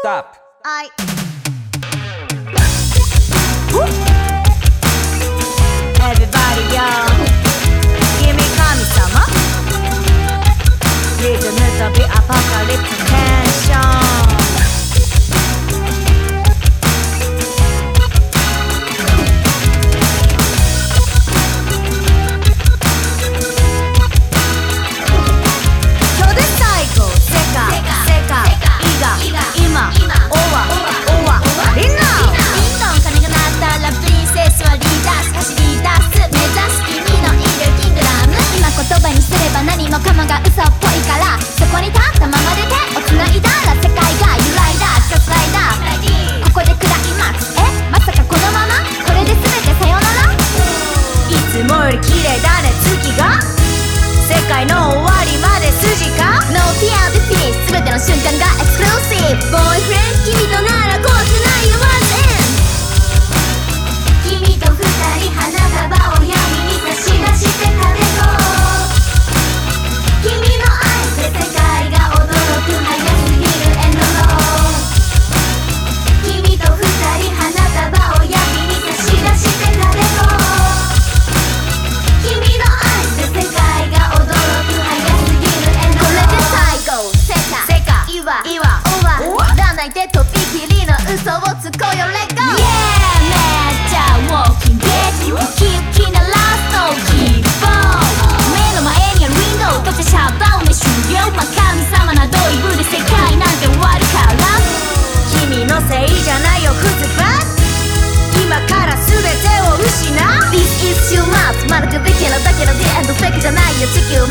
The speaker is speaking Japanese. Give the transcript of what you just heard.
Stop. I. go, yo, let go ウォーキングウキウキなラスト希望目の前にあるウィンドウ閉じシャッダウンで終了ま神様などいぶで世界なんて終わるから君のせいじゃないよふずば今から全てを失う This is your まるでできるだけの The end じゃないよ地球